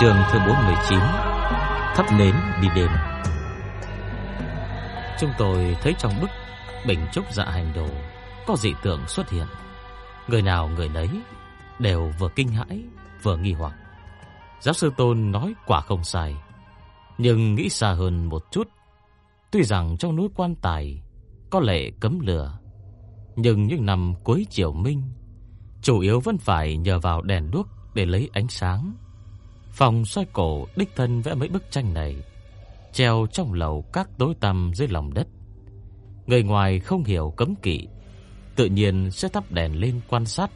Trường thứ 419 Thắp nến đi đêm. Chúng tôi thấy trong bức Bình trúc dạ hành đồ Có dị tượng xuất hiện. Người nào người nấy Đều vừa kinh hãi, vừa nghi hoặc. Giáo sư Tôn nói quả không sai, Nhưng nghĩ xa hơn một chút. Tuy rằng trong núi quan tài Có lệ cấm lửa, Nhưng những năm cuối chiều minh Chủ yếu vẫn phải nhờ vào đèn đuốc Để lấy ánh sáng. Phòng xoay cổ đích thân vẽ mấy bức tranh này, Treo trong lầu các tối tăm dưới lòng đất. Người ngoài không hiểu cấm kỵ, Tự nhiên sẽ thắp đèn lên quan sát.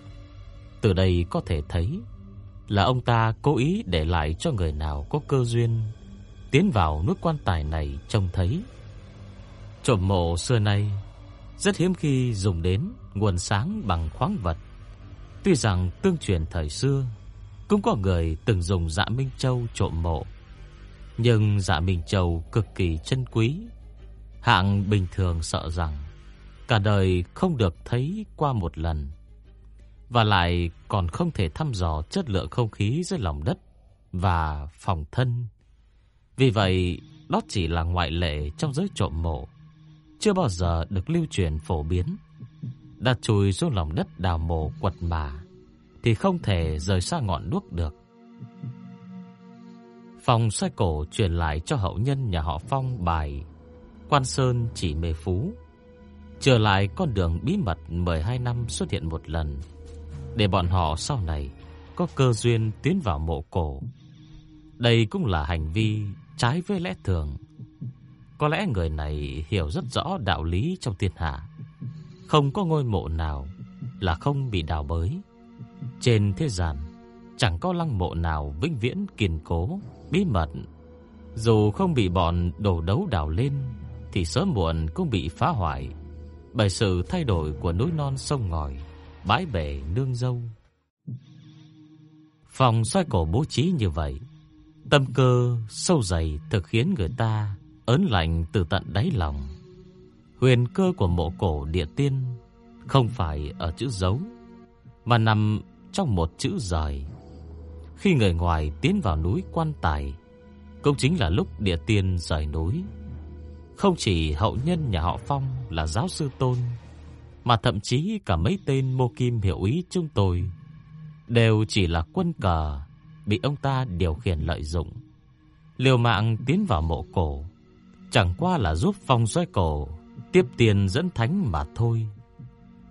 Từ đây có thể thấy Là ông ta cố ý để lại cho người nào có cơ duyên Tiến vào nút quan tài này trông thấy. Trộm mộ xưa nay Rất hiếm khi dùng đến nguồn sáng bằng khoáng vật. Tuy rằng tương truyền thời xưa cũng có người từng dùng dạ Minh Châu trộm mộ. Nhưng dạ Minh Châu cực kỳ chân quý. Hạng bình thường sợ rằng Cả đời không được thấy qua một lần. Và lại còn không thể thăm dò chất lượng không khí dưới lòng đất Và phòng thân. Vì vậy, đó chỉ là ngoại lệ trong giới trộm mộ. Chưa bao giờ được lưu truyền phổ biến. Đặt chùi xuống lòng đất đào mộ quật mà thì không thể rời xa ngọn đuốc được. Phong xoay cổ truyền lại cho hậu nhân nhà họ Phong bài, Quan Sơn chỉ mê phú. Trở lại con đường bí mật 12 năm xuất hiện một lần, để bọn họ sau này có cơ duyên tiến vào mộ cổ. Đây cũng là hành vi trái với lẽ thường. Có lẽ người này hiểu rất rõ đạo lý trong thiên hạ. Không có ngôi mộ nào là không bị đào bới. Trên thế gian chẳng có lăng mộ nào vĩnh viễn kiên cố, bí mật. Dù không bị bọn đổ đấu đào lên thì sớm muộn cũng bị phá hoại bởi sự thay đổi của núi non sông ngòi, bãi bể nương dâu. Phòng xoay cổ bố trí như vậy, tâm cơ sâu dày thực khiến người ta ớn lạnh từ tận đáy lòng. Huyền cơ của mộ cổ địa tiên không phải ở chữ dấu, mà nằm trong một chữ rời. Khi người ngoài tiến vào núi quan tài, cũng chính là lúc địa tiên rời núi. Không chỉ hậu nhân nhà họ Phong là giáo sư Tôn, mà thậm chí cả mấy tên mô kim hiệu ý chúng tôi đều chỉ là quân cờ bị ông ta điều khiển lợi dụng. Liều mạng tiến vào mộ cổ, chẳng qua là giúp Phong xoay cổ tiếp tiền dẫn thánh mà thôi.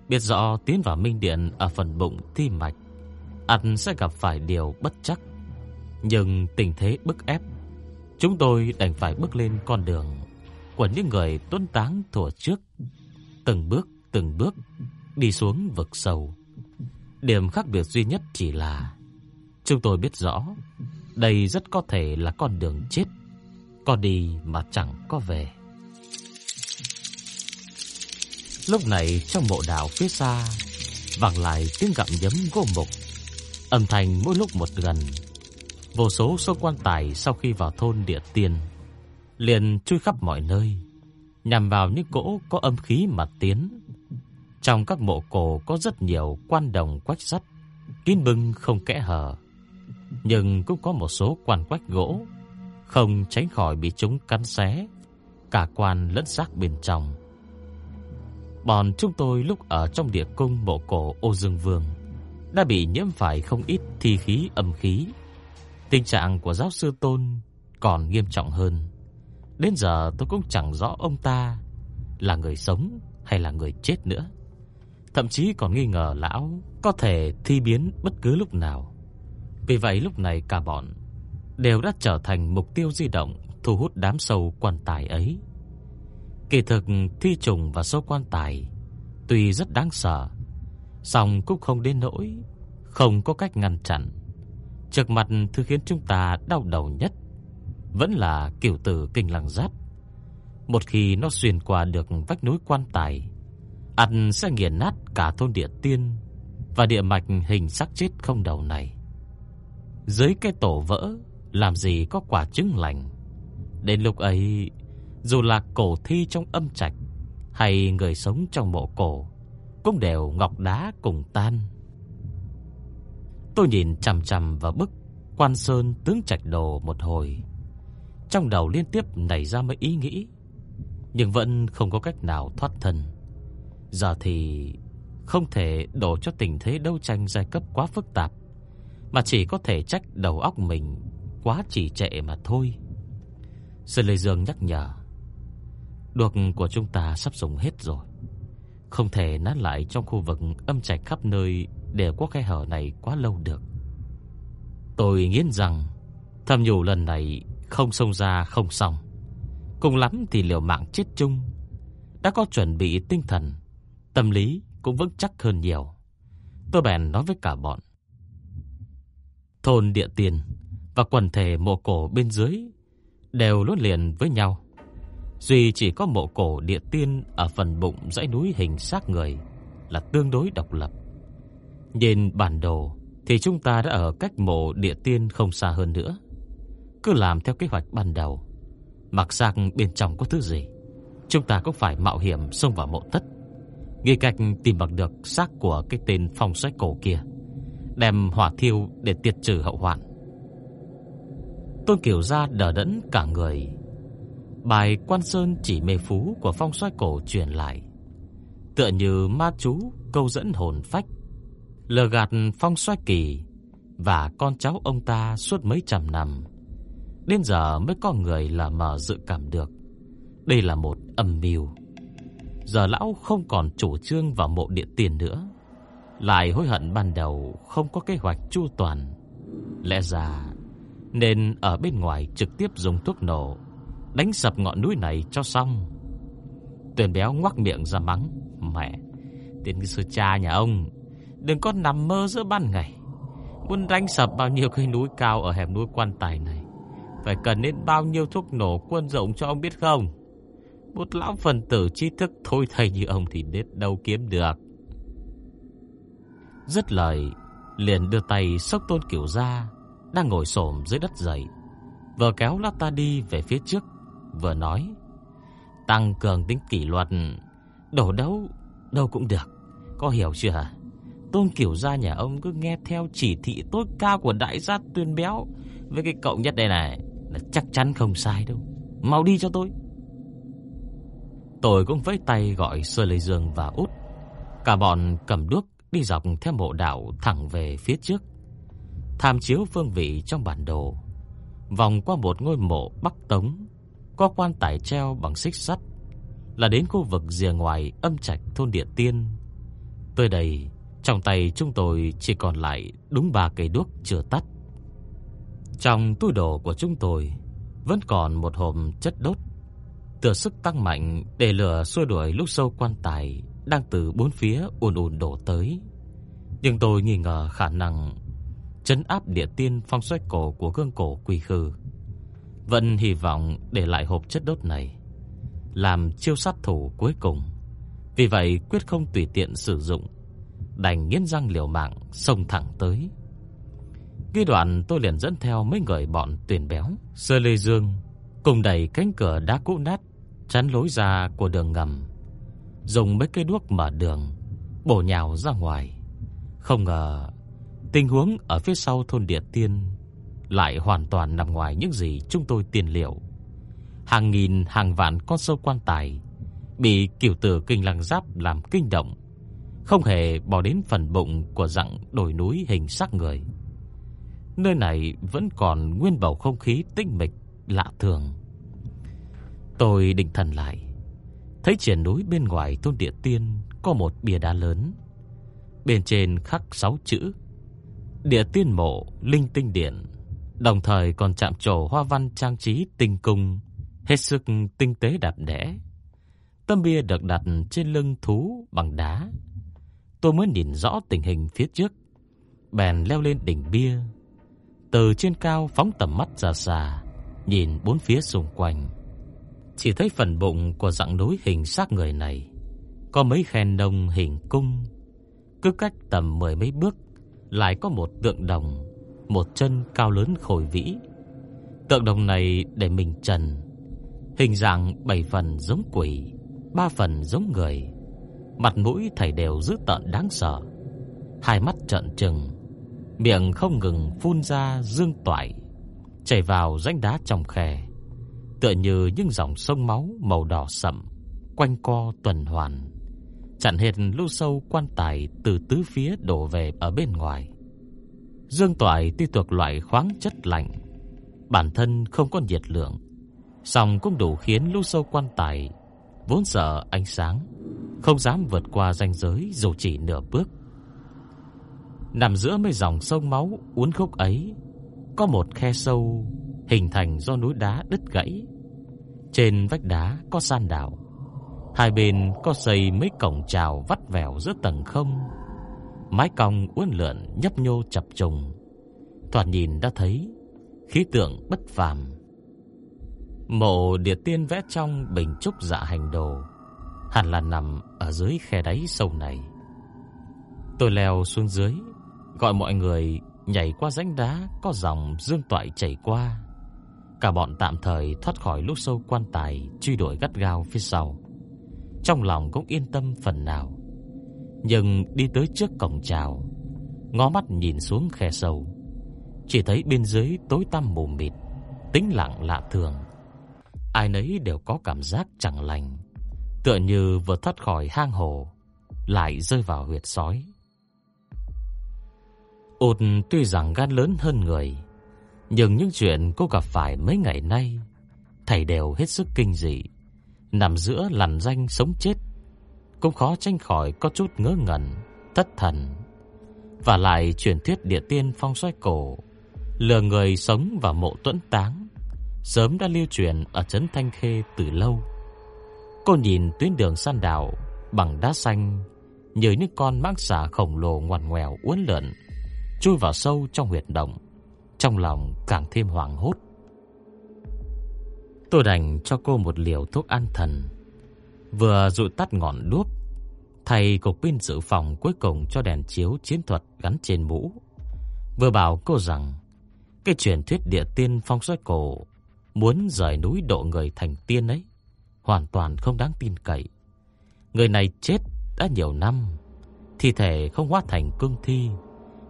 Biết rõ tiến vào minh điện ở phần bụng thi mạch ắt sẽ gặp phải điều bất chắc. Nhưng tình thế bức ép, chúng tôi đành phải bước lên con đường của những người tuấn táng thuở trước, từng bước từng bước đi xuống vực sâu. Điểm khác biệt duy nhất chỉ là chúng tôi biết rõ đây rất có thể là con đường chết, có đi mà chẳng có về. Lúc này trong mộ đảo phía xa vang lại tiếng gặm nhấm gỗ mục Âm thanh mỗi lúc một gần. Vô số số quan tài sau khi vào thôn địa tiên, Liền chui khắp mọi nơi, Nhằm vào những cỗ có âm khí mà tiến. Trong các mộ cổ có rất nhiều quan đồng quách sắt, Kín bưng không kẽ hở, Nhưng cũng có một số quan quách gỗ, Không tránh khỏi bị chúng cắn xé, Cả quan lẫn xác bên trong. Bọn chúng tôi lúc ở trong địa cung mộ cổ ô dương vương đã bị nhiễm phải không ít thi khí âm khí. Tình trạng của giáo sư Tôn còn nghiêm trọng hơn. Đến giờ tôi cũng chẳng rõ ông ta là người sống hay là người chết nữa. Thậm chí còn nghi ngờ lão có thể thi biến bất cứ lúc nào. Vì vậy lúc này cả bọn đều đã trở thành mục tiêu di động thu hút đám sâu quan tài ấy. Kỳ thực thi trùng và sâu quan tài tuy rất đáng sợ, xong cũng không đến nỗi, không có cách ngăn chặn. Trước mặt thứ khiến chúng ta đau đầu nhất Vẫn là kiểu tử kinh lăng giáp. Một khi nó xuyên qua được vách núi quan tài Ăn sẽ nghiền nát cả thôn địa tiên Và địa mạch hình sắc chết không đầu này. Dưới cái tổ vỡ, Làm gì có quả trứng lành? Đến lúc ấy, Dù là cổ thi trong âm trạch Hay người sống trong mộ cổ cũng đều ngọc đá cùng tan. Tôi nhìn chằm chằm vào bức Quan Sơn tướng trạch đồ một hồi. Trong đầu liên tiếp nảy ra mấy ý nghĩ, Nhưng vẫn không có cách nào thoát thân. Giờ thì không thể đổ cho tình thế đấu tranh giai cấp quá phức tạp, Mà chỉ có thể trách đầu óc mình quá chỉ trệ mà thôi. Sơn Lê Dương nhắc nhở Đuộc của chúng ta sắp dùng hết rồi. Không thể nán lại trong khu vực âm trạch khắp nơi Để có khe hở này quá lâu được. Tôi nghiến rằng Thầm nhủ lần này không xông ra không xong. Cùng lắm thì liều mạng chết chung. Đã có chuẩn bị tinh thần, Tâm lý cũng vững chắc hơn nhiều. Tôi bèn nói với cả bọn. Thôn địa tiền Và quần thể mộ cổ bên dưới Đều lốt liền với nhau. Duy chỉ có mộ cổ địa tiên Ở phần bụng dãy núi hình xác người, Là tương đối độc lập. Nhìn bản đồ, Thì chúng ta đã ở cách mộ địa tiên không xa hơn nữa. Cứ làm theo kế hoạch ban đầu. Mặc xác bên trong có thứ gì, Chúng ta cũng phải mạo hiểm xông vào mộ thất nghi cách tìm bằng được xác của cái tên phong xoáy cổ kia, Đem hỏa thiêu để tiệt trừ hậu hoạn. Tôn Kiều Gia đỡ đẫn cả người Bài quan sơn chỉ mê phú của phong soái cổ truyền lại. Tựa như ma chú, câu dẫn hồn phách. Lừa gạt phong soái kỳ Và con cháu ông ta suốt mấy trăm năm. Đến giờ mới có người là mở dự cảm được. Đây là một âm mưu. Giờ lão không còn chủ trương vào mộ địa tiền nữa. Lại hối hận ban đầu Không có kế hoạch chu toàn. Lẽ ra Nên ở bên ngoài trực tiếp dùng thuốc nổ Đánh sập ngọn núi này cho xong Tuyền béo ngoắc miệng ra mắng Mẹ Tiền sư cha nhà ông Đừng có nằm mơ giữa ban ngày Muốn đánh sập bao nhiêu cây núi cao Ở hẻm núi quan tài này Phải cần đến bao nhiêu thuốc nổ quân rộng cho ông biết không một lão phần tử trí thức thôi thầy như ông thì đến đâu kiếm được. Dứt lời, liền đưa tay sốc tôn kiểu ra, đang ngồi xổm dưới đất dậy. Vừa kéo lát ta đi về phía trước, vừa nói. Tăng cường tính kỷ luật, đổ đấu, đâu cũng được. Có hiểu chưa? Tôn kiểu gia nhà ông cứ nghe theo chỉ thị tối cao của đại gia tuyên béo với cái cậu nhất đây này là chắc chắn không sai đâu. Mau đi cho tôi. Tôi cũng vẫy tay gọi Sơ Lê Dương và Út. Cả bọn cầm đuốc đi dọc theo mộ đạo thẳng về phía trước. Tham chiếu phương vị trong bản đồ. Vòng qua một ngôi mộ bắc tống, có quan tài treo bằng xích sắt, là đến khu vực rìa ngoài âm trạch thôn địa tiên. Tới đây, trong tay chúng tôi chỉ còn lại đúng ba cây đuốc chưa tắt. Trong túi đồ của chúng tôi vẫn còn một hộp chất đốt Tựa sức tăng mạnh để lửa xua đuổi lúc sâu quan tài đang từ bốn phía ùn ùn đổ tới. Nhưng tôi nghi ngờ khả năng chấn áp địa tiên phong xoay cổ của gương cổ quỳ khư. Vẫn hy vọng để lại hộp chất đốt này làm chiêu sát thủ cuối cùng. Vì vậy quyết không tùy tiện sử dụng, đành nghiến răng liều mạng xông thẳng tới. khi đoạn tôi liền dẫn theo mấy người bọn tuyển béo, Sơ Lê Dương cùng đẩy cánh cửa đá cũ nát chắn lối ra của đường ngầm, dùng mấy cây đuốc mở đường, bổ nhào ra ngoài. Không ngờ, tình huống ở phía sau thôn Địa Tiên lại hoàn toàn nằm ngoài những gì chúng tôi tiền liệu. Hàng nghìn hàng vạn con sâu quan tài bị kiểu tử kinh lăng giáp làm kinh động, không hề bỏ đến phần bụng của dặng đồi núi hình xác người. Nơi này vẫn còn nguyên bầu không khí tinh mịch lạ thường. Tôi định thần lại Thấy triển núi bên ngoài thôn địa tiên Có một bia đá lớn Bên trên khắc sáu chữ Địa tiên mộ Linh tinh điện Đồng thời còn chạm trổ hoa văn trang trí tinh cung Hết sức tinh tế đẹp đẽ Tâm bia được đặt trên lưng thú bằng đá. Tôi mới nhìn rõ tình hình phía trước. Bèn leo lên đỉnh bia. Từ trên cao phóng tầm mắt ra xa, nhìn bốn phía xung quanh, chỉ thấy phần bụng của dạng núi hình xác người này. Có mấy khen đồng hình cung, cứ cách tầm mười mấy bước lại có một tượng đồng, một chân cao lớn khôi vĩ. Tượng đồng này để mình trần, hình dạng bảy phần giống quỷ, ba phần giống người, mặt mũi thầy đều dữ tợn đáng sợ, hai mắt trợn trừng, miệng không ngừng phun ra dương toại, chảy vào rãnh đá trong khe, tựa như những dòng sông máu màu đỏ sậm quanh co tuần hoàn, chặn hết lũ sâu quan tài từ tứ phía đổ về ở bên ngoài. Dương toại tuy thuộc loại khoáng chất lạnh, bản thân không có nhiệt lượng, song cũng đủ khiến lũ sâu quan tài vốn sợ ánh sáng, không dám vượt qua ranh giới dù chỉ nửa bước. Nằm giữa mấy dòng sông máu uốn khúc ấy, có một khe sâu hình thành do núi đá đứt gãy. Trên vách đá có san đảo, hai bên có xây mấy cổng chào vắt vẻo giữa tầng không. Mái cong uốn lượn nhấp nhô chập trùng, thoạt nhìn đã thấy khí tượng bất phàm. Mộ địa tiên vẽ trong bình trúc dạ hành đồ, hẳn là nằm ở dưới khe đáy sâu này. Tôi leo xuống dưới, gọi mọi người nhảy qua rãnh đá có dòng dương toại chảy qua. Cả bọn tạm thời thoát khỏi lúc sâu quan tài truy đuổi gắt gao phía sau. Trong lòng cũng yên tâm phần nào. Nhưng đi tới trước cổng chào, ngó mắt nhìn xuống khe sâu, chỉ thấy bên dưới tối tăm mù mịt, tĩnh lặng lạ thường. Ai nấy đều có cảm giác chẳng lành, tựa như vừa thoát khỏi hang hồ, lại rơi vào huyệt sói. Út tuy rằng gan lớn hơn người, nhưng những chuyện cô gặp phải mấy ngày nay, thầy đều hết sức kinh dị, nằm giữa lằn danh sống chết, cũng khó tránh khỏi có chút ngớ ngẩn, thất thần. Và lại truyền thuyết địa tiên phong xoay cổ, lừa người sống và mộ tuẫn táng, sớm đã lưu truyền ở trấn Thanh Khê từ lâu. Cô nhìn tuyến đường san đảo bằng đá xanh như những con mãng xà khổng lồ ngoằn ngoèo uốn lượn chui vào sâu trong huyệt động, trong lòng càng thêm hoảng hốt. Tôi đành cho cô một liều thuốc an thần, vừa dụi tắt ngọn đuốc, thầy cục pin dự phòng cuối cùng cho đèn chiếu chiến thuật gắn trên mũ, vừa bảo cô rằng cái truyền thuyết địa tiên phong xoay cổ muốn rời núi độ người thành tiên ấy hoàn toàn không đáng tin cậy. Người này chết đã nhiều năm, thi thể không hóa thành cương thi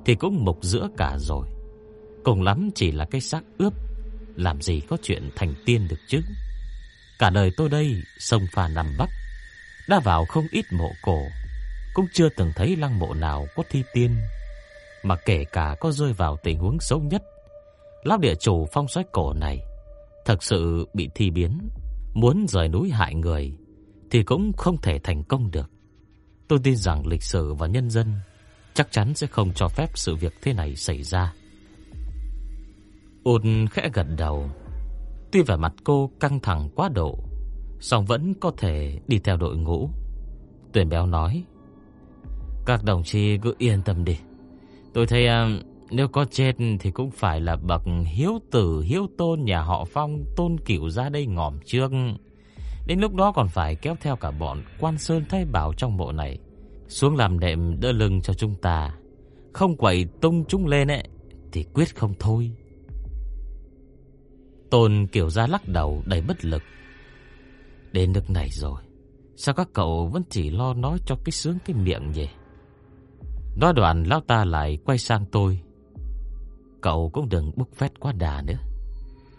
thì cũng mục giữa cả rồi. Cùng lắm chỉ là cái xác ướp, làm gì có chuyện thành tiên được chứ. Cả đời tôi đây, sông pha nằm Bắc, đã vào không ít mộ cổ, cũng chưa từng thấy lăng mộ nào có thi tiên. Mà kể cả có rơi vào tình huống xấu nhất, lão địa chủ phong xoáy cổ này thật sự bị thi biến, muốn rời núi hại người thì cũng không thể thành công được. Tôi tin rằng lịch sử và nhân dân chắc chắn sẽ không cho phép sự việc thế này xảy ra. Ôn khẽ gật đầu. Tuy vẻ mặt cô căng thẳng quá độ, song vẫn có thể đi theo đội ngũ. Tuyển béo nói, Các đồng chí cứ yên tâm đi. Tôi thấy à, nếu có chết thì cũng phải là bậc hiếu tử hiếu tôn nhà họ Phong tôn cửu ra đây ngòm trước. Đến lúc đó còn phải kéo theo cả bọn quan sơn thay bảo trong bộ này xuống làm đệm đỡ lưng cho chúng ta. Không quậy tung chúng lên ấy, thì quyết không thôi. Tôn kiểu ra lắc đầu đầy bất lực. Đến nước này rồi, sao các cậu vẫn chỉ lo nói cho cái sướng cái miệng vậy? Nói đoạn lão ta lại quay sang tôi. Cậu cũng đừng bốc phét quá đà nữa.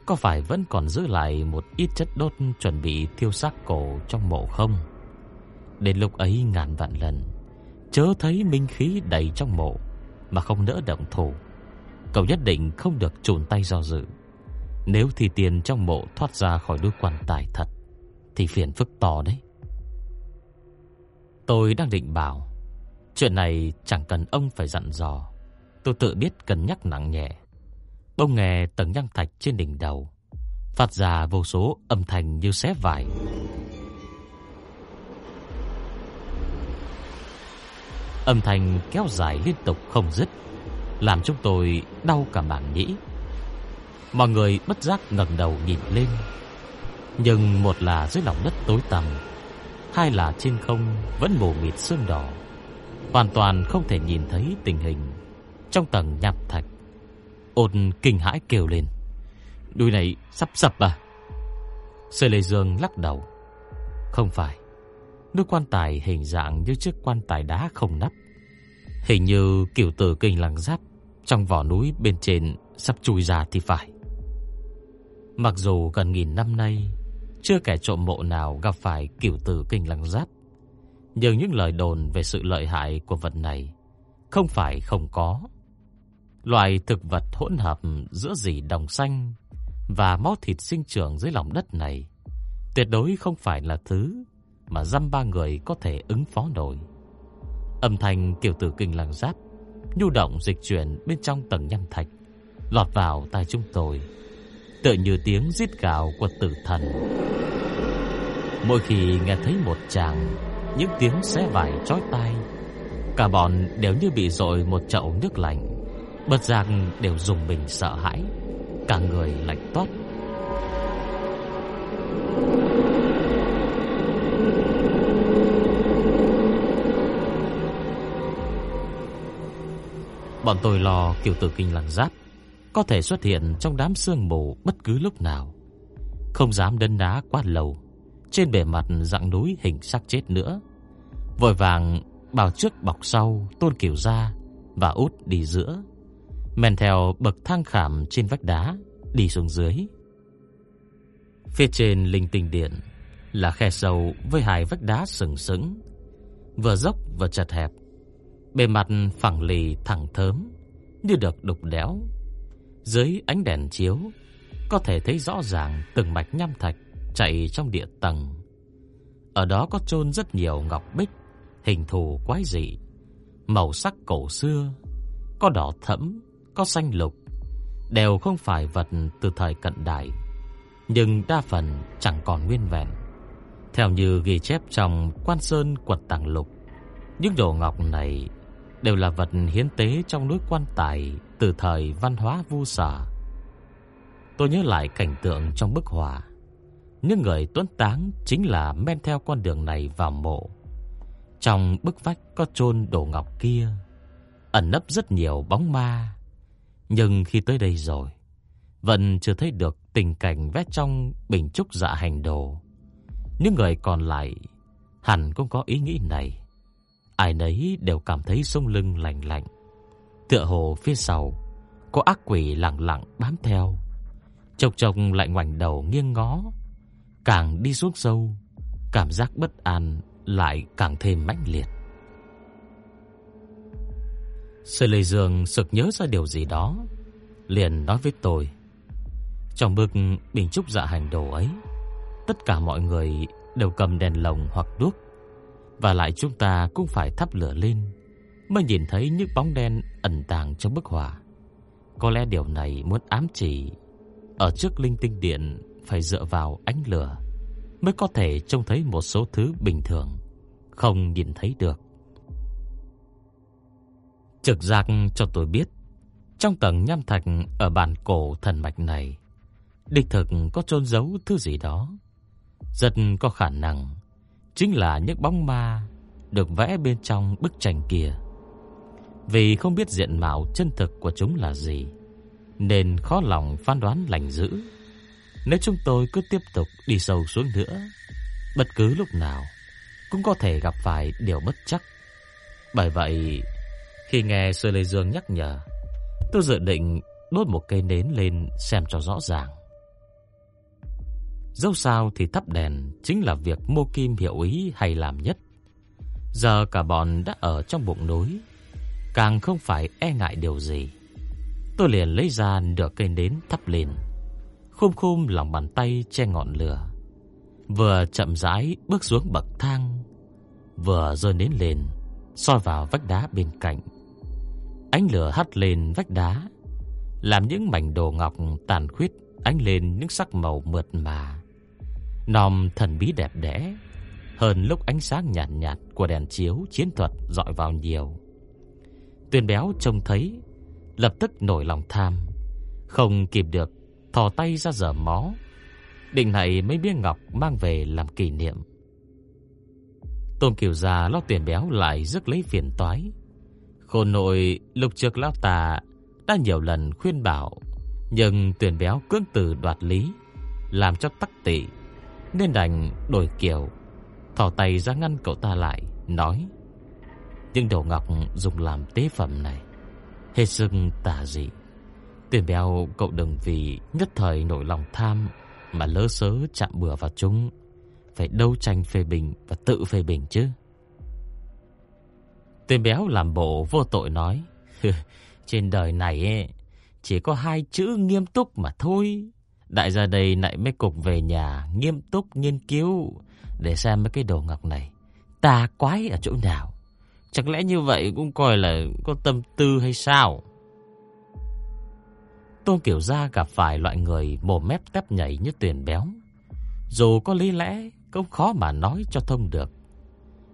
Có phải vẫn còn giữ lại một ít chất đốt chuẩn bị thiêu xác cổ trong mộ không? Đến lúc ấy ngàn vạn lần chớ thấy minh khí đầy trong mộ mà không nỡ động thủ. Cậu nhất định không được chùn tay do dự. Nếu thì tiền trong mộ thoát ra khỏi đôi quan tài thật thì phiền phức to đấy. Tôi đang định bảo chuyện này chẳng cần ông phải dặn dò, tôi tự biết cần nhắc nặng nhẹ. Bông nghe tầng nhang thạch trên đỉnh đầu phát ra vô số âm thanh như xé vải. Âm thanh kéo dài liên tục không dứt, làm chúng tôi đau cả màng nhĩ. Mọi người bất giác ngẩng đầu nhìn lên. Nhưng một là dưới lòng đất tối tăm, Hai là trên không vẫn mù mịt sương đỏ. Hoàn toàn không thể nhìn thấy tình hình Trong tầng nham thạch. Ôn kinh hãi kêu lên, Đuôi này sắp sập à? Sơ Lê Dương lắc đầu, Không phải Núi quan tài hình dạng như chiếc quan tài đá không nắp, Hình như kiểu tử kinh lăng giáp Trong vỏ núi bên trên Sắp chui ra thì phải. Mặc dù gần nghìn năm nay, Chưa kẻ trộm mộ nào gặp phải kiểu tử kinh lăng giáp, Nhưng những lời đồn về sự lợi hại của vật này Không phải không có. Loài thực vật hỗn hợp giữa dì đồng xanh Và máu thịt sinh trưởng dưới lòng đất này Tuyệt đối không phải là thứ Mà dăm ba người có thể ứng phó nổi. Âm thanh kiểu tử kinh lăng giáp Nhu động dịch chuyển bên trong tầng nhâm thạch Lọt vào tai chúng tôi. Tựa như tiếng rít gào của tử thần. Mỗi khi nghe thấy một chàng, Những tiếng xé vải chói tai, Cả bọn đều như bị dội một chậu nước lạnh. Bất giác đều dùng mình sợ hãi, Cả người lạnh toát. Bọn tôi lo kiểu tử kinh lăng giáp có thể xuất hiện trong đám sương mù bất cứ lúc nào. Không dám đấn đá quá lâu, Trên bề mặt dạng núi hình sắc chết nữa. Vội vàng bảo trước bọc sau Tôn kiểu ra Và út đi giữa, Men theo bậc thang khảm trên vách đá Đi xuống dưới. Phía trên linh tinh điện Là khe sâu với hai vách đá sừng sững, Vừa dốc vừa chật hẹp. Bề mặt phẳng lì thẳng thớm, Như được đục đẽo. Dưới ánh đèn chiếu, Có thể thấy rõ ràng từng mạch nham thạch Chạy trong địa tầng. Ở đó có chôn rất nhiều ngọc bích, Hình thù quái dị, Màu sắc cổ xưa, Có đỏ thẫm, Có xanh lục, Đều không phải vật từ thời cận đại, Nhưng đa phần chẳng còn nguyên vẹn. Theo như ghi chép trong Quan Sơn quật tàng lục, Những đồ ngọc này đều là vật hiến tế trong núi quan tài từ thời văn hóa vu sở. Tôi nhớ lại cảnh tượng trong bức họa. Những người tuấn táng chính là men theo con đường này vào mộ. Trong bức vách có chôn đồ ngọc kia, ẩn nấp rất nhiều bóng ma. Nhưng khi tới đây rồi, vẫn chưa thấy được tình cảnh vét trong bình trúc dạ hành đồ. Những người còn lại hẳn cũng có ý nghĩ này. Ai nấy đều cảm thấy sông lưng lạnh lạnh Tựa hồ phía sau, Có ác quỷ lặng lặng bám theo. Chộc chộc lại ngoảnh đầu nghiêng ngó, Càng đi xuống sâu, Cảm giác bất an Lại càng thêm mãnh liệt. Sư Lê Dương sực nhớ ra điều gì đó, Liền nói với tôi. Trong bức bình trúc dạ hành đồ ấy, Tất cả mọi người đều cầm đèn lồng hoặc đuốc, và lại chúng ta cũng phải thắp lửa lên. Mới nhìn thấy những bóng đen ẩn tàng trong bức họa. Có lẽ điều này muốn ám chỉ. Ở trước linh tinh điện, Phải dựa vào ánh lửa Mới có thể trông thấy một số thứ bình thường, Không nhìn thấy được. Trực giác cho tôi biết, Trong tầng nham thạch Ở bàn cổ thần mạch này, đích thực có chôn giấu thứ gì đó. Rất có khả năng chính là những bóng ma được vẽ bên trong bức tranh kia. Vì không biết diện mạo chân thực của chúng là gì, nên khó lòng phán đoán lành dữ. Nếu chúng tôi cứ tiếp tục đi sâu xuống nữa, bất cứ lúc nào cũng có thể gặp phải điều bất chắc. Bởi vậy, khi nghe Sơ Lê Dương nhắc nhở, tôi dự định đốt một cây nến lên xem cho rõ ràng. Dẫu sao thì thắp đèn chính là việc Mô Kim hiểu ý hay làm nhất. Giờ cả bọn đã ở trong bụng núi, càng không phải e ngại điều gì. Tôi liền lấy ra nửa cây nến thắp lên, khum khum lòng bàn tay che ngọn lửa. Vừa chậm rãi bước xuống bậc thang, vừa rơi nến lên, soi vào vách đá bên cạnh. Ánh lửa hắt lên vách đá, làm những mảnh đồ ngọc tàn khuyết ánh lên những sắc màu mượt mà. Nòm thần bí đẹp đẽ hơn lúc ánh sáng nhạt nhạt của đèn chiếu chiến thuật dọi vào nhiều. Tuyên béo trông thấy, lập tức nổi lòng tham, không kịp được thò tay ra giở mó, định này mấy bia ngọc mang về làm kỷ niệm. Tôn Kiều già lo tiền béo lại rước lấy phiền toái. Khôn nội lục trực lão tà đã nhiều lần khuyên bảo, nhưng tuyển béo cưỡng từ đoạt lý, làm cho tắc tị, nên đành đổi kiểu, thò tay ra ngăn cậu ta lại, nói: "Nhưng đồ ngọc dùng làm tế phẩm này, hết sức tà dị. Tuyển béo cậu đừng vì nhất thời nổi lòng tham mà lỡ sớ chạm bừa vào chúng." phải đấu tranh phê bình và tự phê bình chứ. Tuyển béo làm bộ vô tội nói, trên đời này ấy, chỉ có hai chữ nghiêm túc mà thôi. Đại gia đây lại mới cục về nhà nghiêm túc nghiên cứu để xem mấy cái đồ ngọc này ta quái ở chỗ nào. Chẳng lẽ như vậy cũng coi là có tâm tư hay sao? Tôn Kiểu Gia gặp phải loại người mồm mép tép nhảy như tuyển béo. Dù có lý lẽ cũng khó mà nói cho thông được.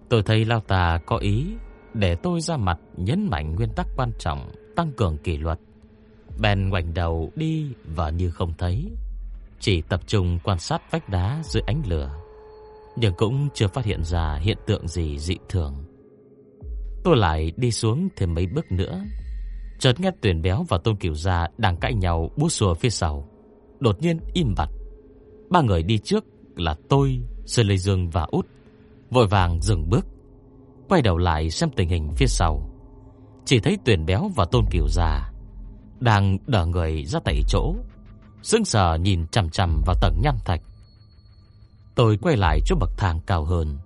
Tôi thấy Lao Tà có ý để tôi ra mặt nhấn mạnh nguyên tắc quan trọng tăng cường kỷ luật. Bèn ngoảnh đầu đi và như không thấy, chỉ tập trung quan sát vách đá dưới ánh lửa, nhưng cũng chưa phát hiện ra hiện tượng gì dị thường. Tôi lại đi xuống thêm mấy bước nữa, chợt nghe Tuyển Béo và Tôn Cửu Gia đang cãi nhau bút xùa phía sau, đột nhiên im bặt. Ba người đi trước là tôi, Sơn Lê Dương và Út vội vàng dừng bước, quay đầu lại xem tình hình phía sau. Chỉ thấy Tuyển Béo và Tôn Kiều gia đang đỡ người ra tại chỗ, sững sờ nhìn chằm chằm vào tầng nham thạch. Tôi quay lại chỗ bậc thang cao hơn,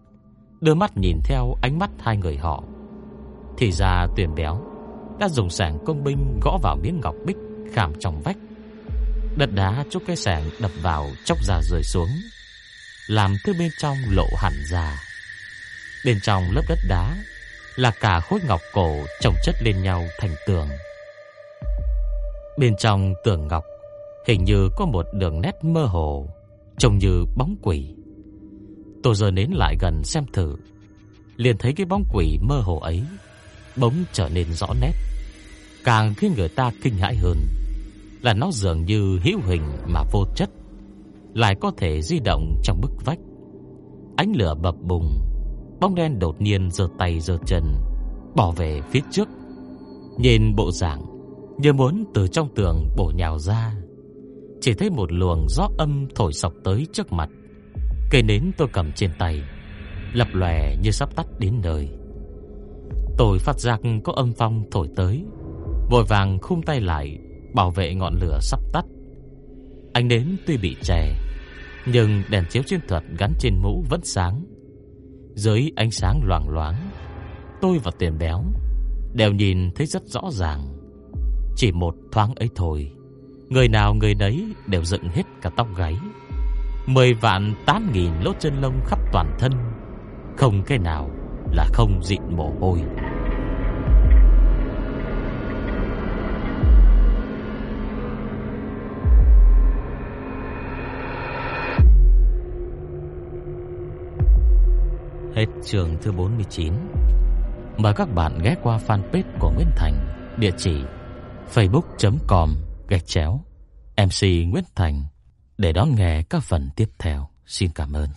đưa mắt nhìn theo ánh mắt hai người họ. Thì ra Tuyển Béo đã dùng sảng công binh gõ vào miếng ngọc bích khảm trong vách. Đất đá chỗ cái sảng đập vào chóc ra rơi xuống làm thứ bên trong lộ hẳn ra. Bên trong lớp đất đá là cả khối ngọc cổ chồng chất lên nhau thành tường. Bên trong tường ngọc hình như có một đường nét mơ hồ, trông như bóng quỷ. Tôi giờ nến lại gần xem thử, liền thấy cái bóng quỷ mơ hồ ấy bỗng trở nên rõ nét, càng khiến người ta kinh hãi hơn là nó dường như hữu hình mà vô chất lại có thể di động trong bức vách. Ánh lửa bập bùng, bóng đen đột nhiên giơ tay giơ chân bỏ về phía trước. Nhìn bộ dạng như muốn từ trong tường bổ nhào ra. Chỉ thấy một luồng gió âm thổi sộc tới trước mặt. Cây nến tôi cầm trên tay lập lòe như sắp tắt đến nơi. Tôi phát giác có âm phong thổi tới, vội vàng khung tay lại bảo vệ ngọn lửa sắp tắt. Ánh nến tuy bị chè Nhưng đèn chiếu chiến thuật gắn trên mũ vẫn sáng. Dưới ánh sáng loảng loáng Tôi và tiền béo Đều nhìn thấy rất rõ ràng. Chỉ một thoáng ấy thôi Người nào người đấy đều dựng hết cả tóc gáy. Mười vạn tám nghìn lốt chân lông khắp toàn thân Không cái nào là không dịn mồ hôi. Hết trường thứ 49 Mời các bạn ghé qua fanpage của Nguyễn Thành, Địa chỉ facebook.com gạch chéo MC Nguyễn Thành, Để đón nghe các phần tiếp theo. Xin cảm ơn.